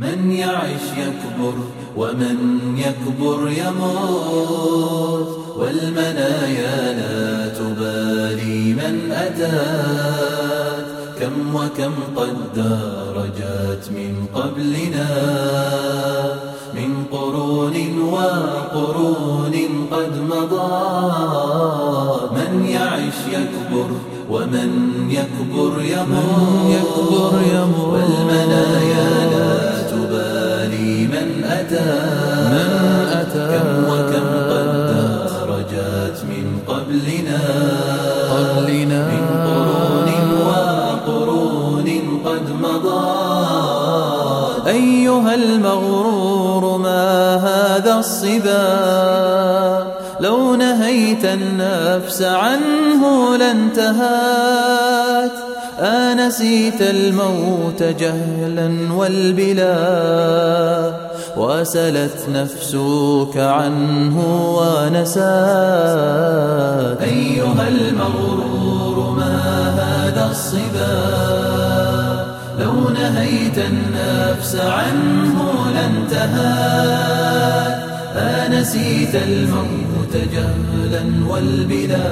من يعش يكبر ومن يكبر يموت والمنايا لا تبالي من أتات كم وكم قد درجات من قبلنا من قرون وقرون قد مضى. من يعش يكبر ومن يكبر يموت والمنايا قد مضى. أيها المغرور ما هذا الصبا لو نهيت النفس عنه لانتهات آنسيت الموت جهلا والبلا وسلت نفسك عنه ونسات أيها المغرور ما هذا الصبا نهيت النفس عنه لانتهات آنسيت الموت جهلا والبلا.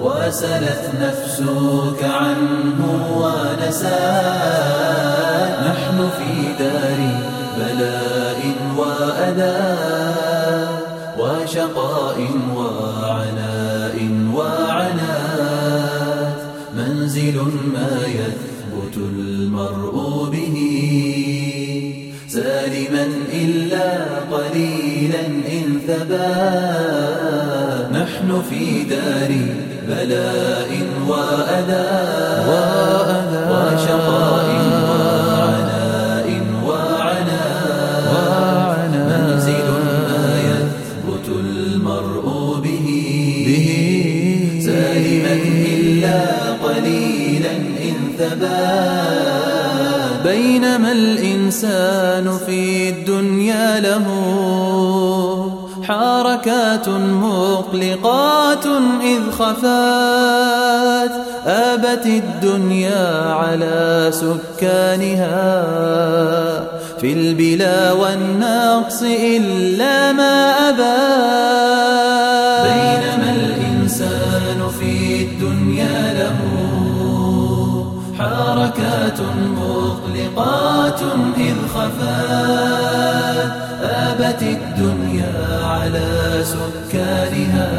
وسلت نفسك عنه ونسات نحن في دار بلاء وأذى. وشقاء وعناء وعنات منزل ما يثبت المرء به سالما إلا قليلا إن ثبات نحن في دار بلاء وأذى. وشقاء وعناء وعناء. منزل ما يثبت المرء به. بينما الإنسان في الدنيا له حركات مقلقات إذ خفات. آبت الدنيا على سكانها في البلا والنقص إلا ما أبات حركات مقلقات إذ خفات آبت الدنيا على سكانها.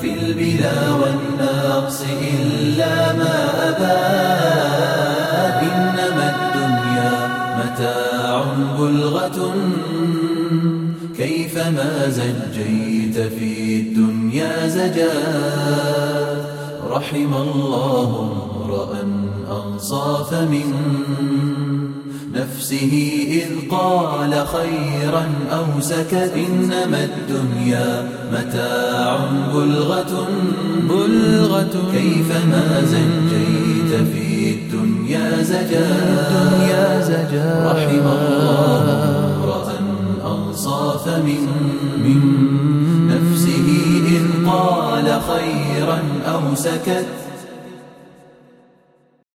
في البلا والنقص إلا ما أبات إنما الدنيا متاع بلغة. كيفما زجيت في الدنيا زجات رحم الله امرأ أنصاف من نفسه إذ قال خيرا أو سكت إنما الدنيا متاع بلغة بلغة كيفما زجيت في الدنيا زجا رحم الله أنصاف من من نفسه إذ قال خيرا أو سكت